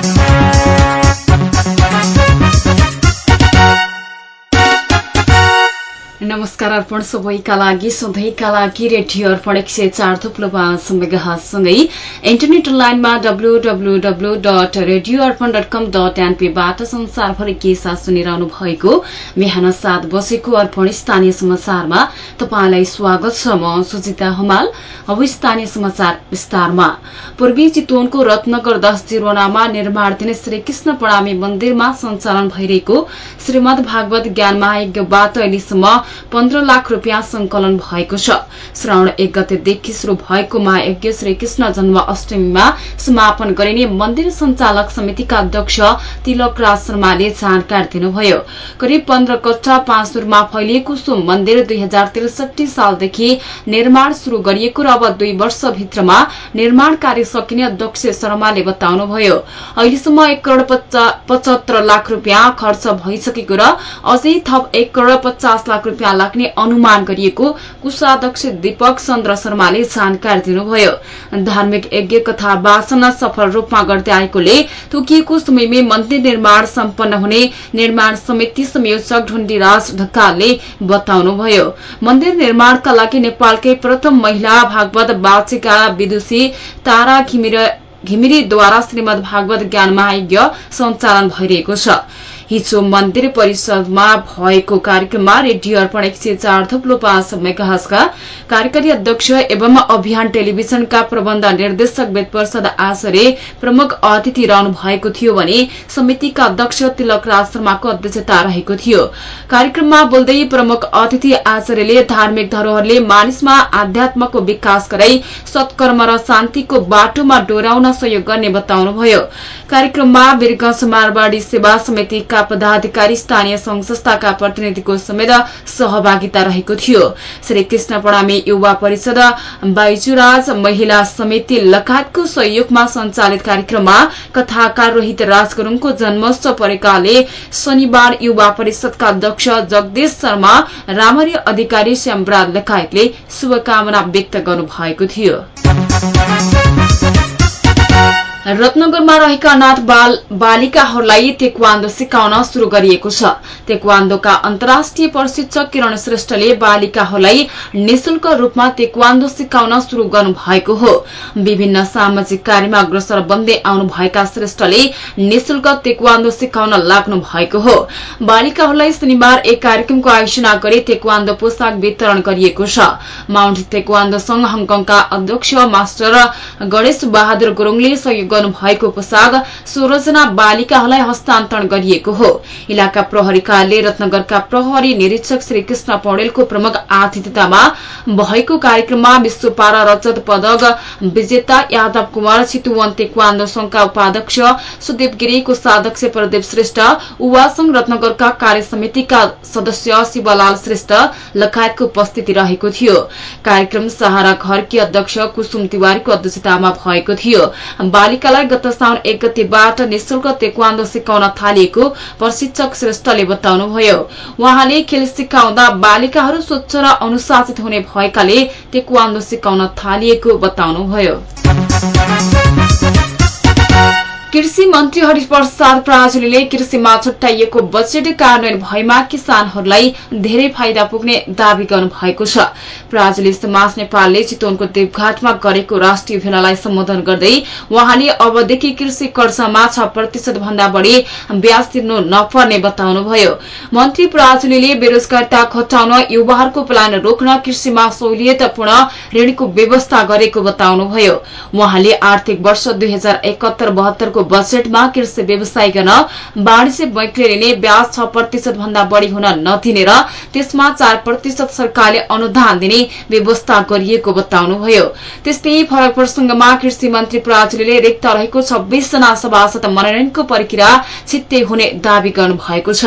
passar. नमस्कार अर्पण सबैका लागि सधैँका लागि रेडियो अर्पण एक सय चार थुप्लो पाँच इन्टरनेट लाइनमा W W W dot radio Arpan dot com dot एनपीबाट संसारभरि के साथ सुनिरहनु भएको बिहान सात बजेको अर्पण स्थानीय समाचारमा तपाईँलाई स्वागत छ म सुजिता हमाल। अब स्थानीय समाचार विस्तारमा। पूर्वी चितवनको रत्नगर दश जिरोनामा निर्माणधीन श्रीकृष्ण प्रणामी मन्दिरमा सञ्चालन भइरहेको श्रीमद भागवत ज्ञान महायज्ञबाट अहिलेसम्म पन्ध्र लाख रूपियाँ संकलन भएको छ। श्रावण एक गतेदेखि शुरू भएको महायज्ञ श्रीकृष्ण जन्म अष्टमीमा समापन गरिने मन्दिर संचालक समितिका अध्यक्ष तिलक राज शर्माले जानकारी दिनुभयो। करिब पन्ध्र कक्षा पाँच दूरमा फैलिएको सो मन्दिर दुई हजार त्रिसठी सालदेखि निर्माण शुरू गरिएको र अब दुई वर्षभित्रमा निर्माण कार्य सकिने अध्यक्ष शर्माले बताउनुभयो। अहिलेसम्म एक करोड़ पचहत्तर लाख रूपियाँ खर्च भइसकेको र अझै थप एक करोड़ पचास लाख रूपियाँ लाग्ने अनुमान गरिएको कुशाध्यक्ष दीपक चन्द्र शर्माले जानकारी दिनुभयो। धार्मिक यज्ञ कथा वाचन सफल रूपमा गर्दै आएकोले तोकिएको समयमै मन्दिर निर्माण सम्पन्न हुने निर्माण समिति संयोजक ढुण्डीराज ढकालले बताउनुभयो। मन्दिर निर्माणका लागि नेपालकै प्रथम महिला भागवत वाचिका विदुषी तारा घिमिरेद्वारा श्रीमद भागवत ज्ञान महायज्ञ सञ्चालन भइरहेको छ। हिजो मन्दिर परिषदमा भएको कार्यक्रममा रेडियो अर्पण एक सय चार थुप्लो पाँच मेगाहजका कार्यकारी अध्यक्ष एवं अभियान टेलिभिजनका प्रबन्ध निर्देशक वेदप्रसाद आचार्य प्रमुख अतिथि रहनु भएको थियो भने समितिका अध्यक्ष तिलक राज शर्माको अध्यक्षता रहेको थियो। कार्यक्रममा बोल्दै प्रमुख अतिथि आचार्यले धार्मिक धरोहरले मानिसमा आध्यात्मको विकास गराई सत्कर्म र शान्तिको बाटोमा डोराउन सहयोग गर्ने बताउनुभयो। कार्यक्रममा वीरगंज मारवाड़ी सेवा समितिका पदाधिकारी स्थानीय संघ संस्थाका प्रतिनिधिको समेत सहभागिता रहेको थियो। श्री कृष्ण प्रणामी युवा परिषद बाइजुराज महिला समिति लगायतको सहयोगमा संचालित कार्यक्रममा कथाकार रोहित राज गुरूङको जन्मोत्सव परेकाले शनिबार युवा परिषदका अध्यक्ष जगदेश शर्मा रामरी अधिकारी श्यामराज लगायतले शुभकामना व्यक्त गर्नुभएको थियो। रत्नगरमा रहेका अनाथ बालिकाहरूलाई तेक्वान्दो सिकाउन शुरू गरिएको छ। तेक्वान्दोका अन्तर्राष्ट्रिय प्रशिक्षक किरण श्रेष्ठले बालिकाहरूलाई निशुल्क रूपमा तेक्वान्दो सिकाउन शुरू गर्नु भएको हो। विभिन्न सामाजिक कार्यमा अग्रसर बन्दै आउनुभएका श्रेष्ठले निशुल्क तेक्वान्दो सिकाउन लाग्नु भएको हो। बालिकाहरूलाई शनिबार एक कार्यक्रमको आयोजना गरी तेक्वान्दो पोसाक वितरण गरिएको छ। माउन्ट तेक्वान्दो संघ हङकङका अध्यक्ष मास्टर गणेश बहादुर गुरूङले सहयोग गर्नुभएको पोसाक सोह्रजना बालिकाहरूलाई हस्तान्तरण गरिएको हो। इलाका प्रहरी कार्यालय रत्नगरका प्रहरी निरीक्षक श्री कृष्ण पौडेलको प्रमुख आतिथ्यतामा भएको कार्यक्रममा विश्व पारा रजत पदक विजेता यादव कुमार चितुवन तेक्वान्दो संघका उपाध्यक्ष सुदीप गिरीको साध्यक्ष प्रदीप श्रेष्ठ उवा संघ रत्नगरका कार्य समितिका सदस्य शिवलाल श्रेष्ठ लगायतको उपस्थिति रहेको थियो। कार्यक्रम सहारा घरकी अध्यक्ष कुसुम तिवारीको अध्यक्षतामा भएको थियो। बालिकालाई गत साउन एक गतिबाट निशुल्क तेक्वान्दो सिकाउन थालिएको प्रशिक्षक श्रेष्ठले बताउनुभयो। उहाँले खेल सिकाउँदा बालिकाहरू स्वच्छ र अनुशासित हुने भएकाले तेक्वान्दो सिकाउन थालिएको बताउनुभयो। कृषि मन्त्री हरिप्रसाद पराजुलीले कृषिमा छुट्याइएको बजेट कार्यान्वयन भएमा किसानहरूलाई धेरै फाइदा पुग्ने दावी गर्नु भएको छ पराजुली समाज नेपालले चितवनको देवघाटमा गरेको राष्ट्रिय भेलालाई सम्बोधन गर्दै उहाँले अबदेखि कृषि कर्जामा छ प्रतिशत भन्दा बढ़ी ब्याज तिर्नु नपर्ने बताउनुभयो। मन्त्री पराजुलीले बेरोजगारिता घटाउन युवाहरूको पलायन रोक्न कृषिमा सहुलियतपूर्ण ऋणको व्यवस्था गरेको बताउनुभयो। उहाँले आर्थिक वर्ष दुई हजार एकहत्तर बहत्तरको को बजेटमा कृषि व्यवसाय गर्न वाणिज्य बैंकले लिने ब्याज छ प्रतिशत भन्दा बढ़ी हुन नदिने र त्यसमा चार प्रतिशत सरकारले अनुदान दिने व्यवस्था गरिएको बताउनुभयो। त्यस्तै फरक प्रसंगमा कृषि मन्त्री पराजुलीले रिक्त रहेको छब्बीस जना सभासद मनोनयनको प्रक्रिया छिट्टै हुने दावी गर्नु भएको छ।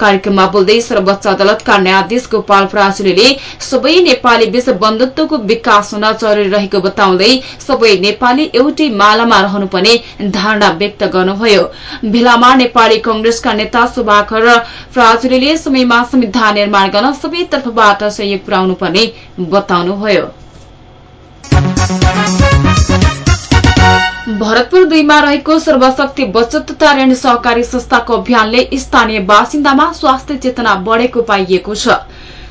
कार्यक्रममा बोल्दै सर्वोच्च अदालतका न्यायाधीश गोपाल पराजुलीले सबै नेपाली बीच बन्धुत्वको विकास हुन जरूरी रहेको बताउँदै सबै नेपाली एउटै मालामा रहनुपर्ने धारणा व्यक्त गर्नुभयो। भेलामा नेपाली कंग्रेसका नेता सुभाकर प्राजुलीले समयमा संविधान निर्माण गर्न सबै तर्फबाट सहयोग पुर्याउनु पर्ने बताउनुभयो। भरतपुर दुईमा रहेको सर्वशक्ति बचत तथा ऋण सहकारी संस्थाको अभियानले स्थानीय बासिन्दामा स्वास्थ्य चेतना बढ़ेको पाइएको छ।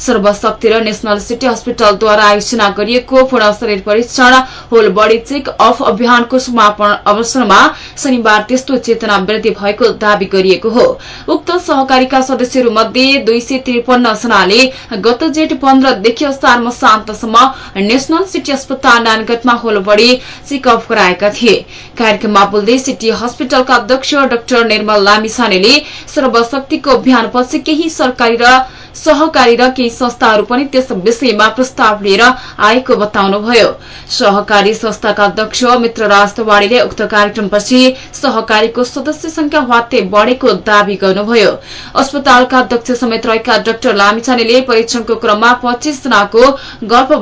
सर्वशक्ति र नेशनल सिटी अस्पतालद्वारा आयोजना गरिएको पूर्ण शरीर परीक्षण होल बडी चेक अफ अभियानको समापन अवसरमा शनिबार त्यस्तो चेतना वृद्धि भएको दावी गरिएको हो। उक्त सहकारीका सदस्यहरू मध्ये दुई सय त्रिपन्न जनाले गत जेठ पन्ध्रदेखि असार शान्तसम्म नेशनल सिटी अस्पताल नानगढमा होल बडी चेकअप गराएका थिए। कार्यक्रममा बोल्दै सिटी हस्पिटलका अध्यक्ष डाक्टर निर्मल लामिसानेले सर्वशक्तिको अभियानपछि केही सरकारी र सहकारी र केही संस्थाहरू पनि त्यस विषयमा प्रस्ताव लिएर आएको बताउनुभयो। सहकारी संस्थाका अध्यक्ष मित्र राजवाड़ीले उक्त कार्यक्रमपछि सहकारीको सदस्य संख्या वात्तै बढ़ेको दावी गर्नुभयो। अस्पतालका अध्यक्ष समेत रहेका डाक्टर लामिछानेले परीक्षणको क्रममा पच्चीस जनाको गर्भ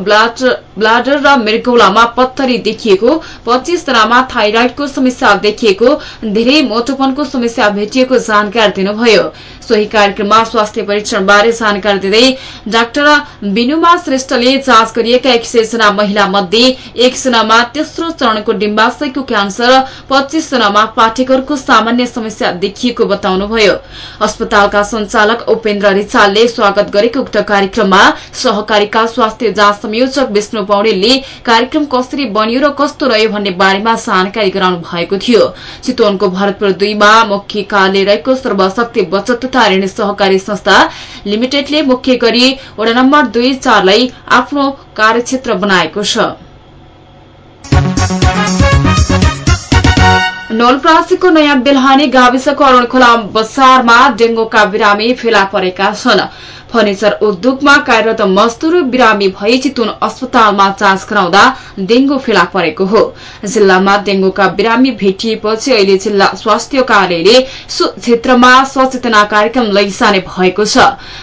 ब्लाडर र मृगौलामा पत्थरी देखिएको जनामा थाइराइडको समस्या देखिएको धेरै मोटोपनको समस्या भेटिएको जानकारी दिनुभयो। सोही कार्यक्रममा स्वास्थ्य परीक्षणबारे जानकारी दिँदै डाक्टर विनुमा श्रेष्ठले जाँच गरिएका एक जना महिला मध्ये एकजनामा तेस्रो चरणको डिम्बाशयको क्यान्सर पच्चीस जनामा पाठेकरको सामान्य समस्या देखिएको बताउनुभयो। अस्पतालका संचालक उपेन्द्र रिचालले स्वागत गरेको उक्त कार्यक्रममा सहकारीका स्वास्थ्य जाँच संयोजक विष्णु पौडेलले कार्यक्रम कसरी बनियो र कस्तो रह्यो भन्ने बारेमा जानकारी गराउनु भएको थियो। चितवनको भरतपुर दुईमा मुख्य कार्य रहेको सर्वशक्ति बचत तथा ऋण सहकारी संस्था लिमिटेडले मुख्य गरी वडा नम्बर दुई चारलाई आफ्नो कार्यक्षेत्र बनाएको छ। नौलप्रासीको नयाँ बेलहानी गाविसको अरूण खोला बसारमा डेंगूका बिरामी फेला परेका छन्। फर्निचर उद्योगमा कार्यरत मजदूर बिरामी भई चितुन अस्पतालमा जाँच गराउँदा डेंगू फेला परेको हो। जिल्लामा डेंगूका बिरामी भेटिएपछि अहिले जिल्ला स्वास्थ्य कार्यालयले क्षेत्रमा सचेतना कार्यक्रम लैजाने भएको छ।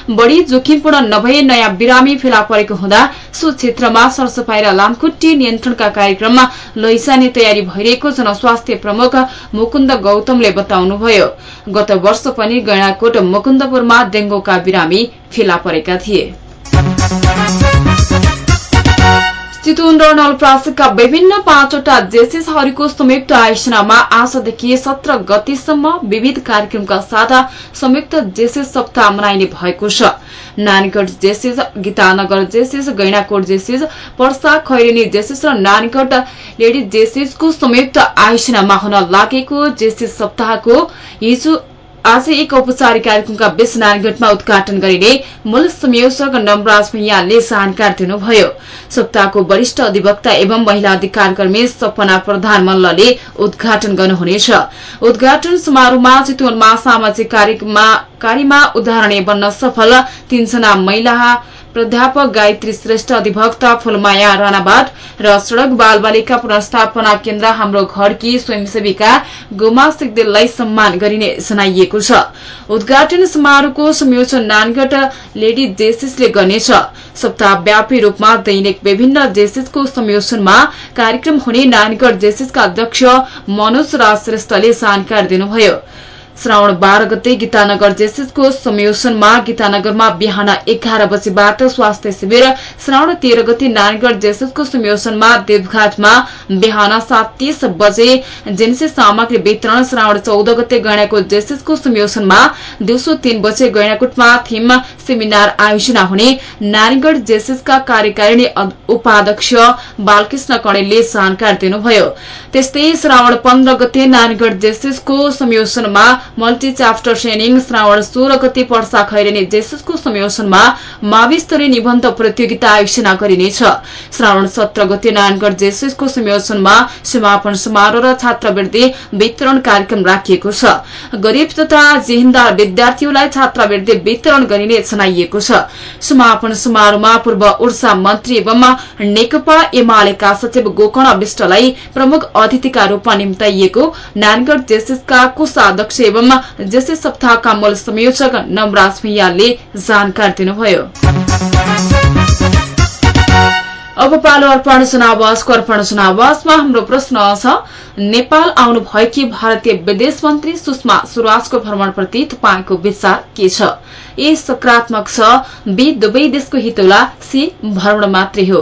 बढ़ी जोखिमपूर्ण नभए नयाँ बिरामी फेला परेको हुँदा सो क्षेत्रमा सरसफाई र लामखुट्टी नियन्त्रणका कार्यक्रममा लैजाने तयारी भइरहेको जनस्वास्थ्य प्रमुख मुकुन्द गौतमले बताउनुभयो। गत वर्ष पनि गैणाकोट मुकुन्दपुरमा डेंगूका बिरामी फेला परेका थिए। चितवन र नलप्रासीका विभिन्न पाँचवटा जेसिसहरूको संयुक्त आयोजनामा आजदेखि सत्र गतिसम्म विविध कार्यक्रमका साथ संयुक्त जेसिस सप्ताह मनाइने भएको छ। नानीगढ़ जेसिस गीतानगर जेसिस गैणाकोट जेसिस पर्सा खैरेनी जेसिस र नानीगढ़ लेडी जेसिसको संयुक्त आयोजनामा हुन लागेको जेसिस सप्ताहको हिजो आज एक औपचारिक कार्यक्रमका बीच नारायणगढ़मा उद्घाटन गरिने मूल संयोजक नमराज भैयाले जानकारी दिनुभयो। सप्ताहको वरिष्ठ अधिवक्ता एवं महिला अधिकार कर्मी सपना प्रधान मल्लले उद्घाटन गर्नुहुनेछ। उद्घाटन समारोहमा चितवनमा सामाजिक कार्यमा उदाहरणीय बन्न सफल तीनजना महिला प्राध्यापक गायत्री श्रेष्ठ अधिवक्ता फुलमाया राणाबाट र सड़क बाल बालिका पुनर्स्थापना केन्द्र हाम्रो घरकी स्वयंसेविका गोमा सिगदेललाई सम्मान गरिने जनाइएको छ उद्घाटन समारोहको संयोजन नानगढ लेडी जेसिसले गर्नेछ सप्ताहव्यापी रूपमा दैनिक विभिन्न जेसिसको संयोजनमा कार्यक्रम हुने नानगढ जेसिसका अध्यक्ष मनोज राज श्रेष्ठले जानकारी दिनुभयो श्रावण बाह्र गते गीतानगर जेसिसको संयोजनमा गीतानगरमा बिहान एघार बजेबाट स्वास्थ्य शिविर श्रावण तेह्र गते नारायणगढ़ जेसिसको संयोजनमा देवघाटमा बिहान सात तीस बजे जेन्सिस सामग्री वितरण श्रावण चौध गते गैँडाकोट जेसिसको संयोजनमा दिउँसो तीन बजे गैँडाकोटमा थीम सेमिनार आयोजना हुने नारायणगढ़ जेसिसका कार्यकारिणी उपाध्यक्ष बालकृष्ण कणेलले जानकारी दिनुभयो। त्यस्तै श्रावण पन्ध्र गते नारायणगढ़ जेसिसको संयोजनमा मल्टी च्याप्टर ट्रेनिङ श्रावण सोह्र गते पर्सा खैरेनी जेससको संयोजनमा मावि स्तरीय निबन्ध प्रतियोगिता आयोजना गरिनेछ श्रावण सत्र गते नारायणगढ़ जेसएसको संयोजनमा समापन समारोह र छात्रवृत्ति वितरण कार्यक्रम राखिएको छ गरीब तथा जिहिन्दार विद्यार्थीहरूलाई छात्रवृत्ति वितरण गरिने जनाइएको छ समापन समारोहमा पूर्व ऊर्जा मन्त्री एवं नेकपा एमालेका सचिव गोकर्ण विष्टलाई प्रमुख अतिथिका रूपमा निम्ताइएको नारायणगढ़ जेसएसका कोषाध्यक्ष एवं कार्यक्रममा जसै सप्ताहका मूल संयोजक नवराज भैयालले जानकारी दिनुभयो। अब पालो अर्पण जनावासको अर्पण जनावासमा हाम्रो प्रश्न छ नेपाल आउनु भएकी भारतीय विदेश मन्त्री सुषमा स्वराजको भ्रमणप्रति तपाईँको विचार के छ? ए सकारात्मक छ बी दुवै देशको हितौला सी भ्रमण मात्रै हो।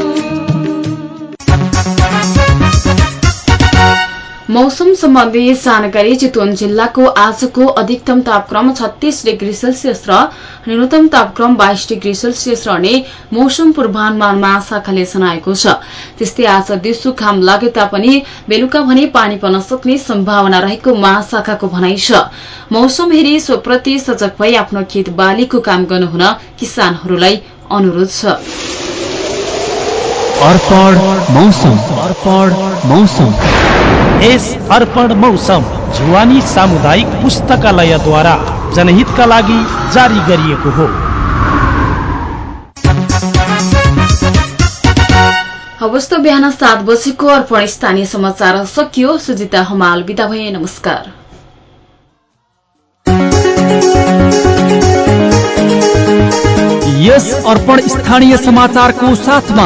मौसम सम्बन्धी जानकारी चितवन जिल्लाको आजको अधिकतम तापक्रम छत्तीस डिग्री सेल्सियस र न्यूनतम तापक्रम बाइस डिग्री सेल्सियस रहने मौसम पूर्वानुमान महाशाखाले जनाएको छ। त्यस्तै आज दिउँसो घाम लागे तापनि बेलुका भने पानी पर्न सक्ने सम्भावना रहेको महाशाखाको भनाइ छ। मौसम हेरी स्वप्रति सजग भई आफ्नो खेत बालीको काम गर्नुहुन किसानहरूलाई अनुरोध छ। मौसम अर्पण मौसम यस अर्पण मौसम जुवानी सामुदायिक पुस्तकालयद्वारा जनहितका लागि जारी गरिएको हो। अवस्था बिहान सात बजेको अर्पण स्थानीय समाचार सकियो। सुजिता हमाल बिदा भए। नमस्कार। यस अर्पण स्थानीय समाचारको साथमा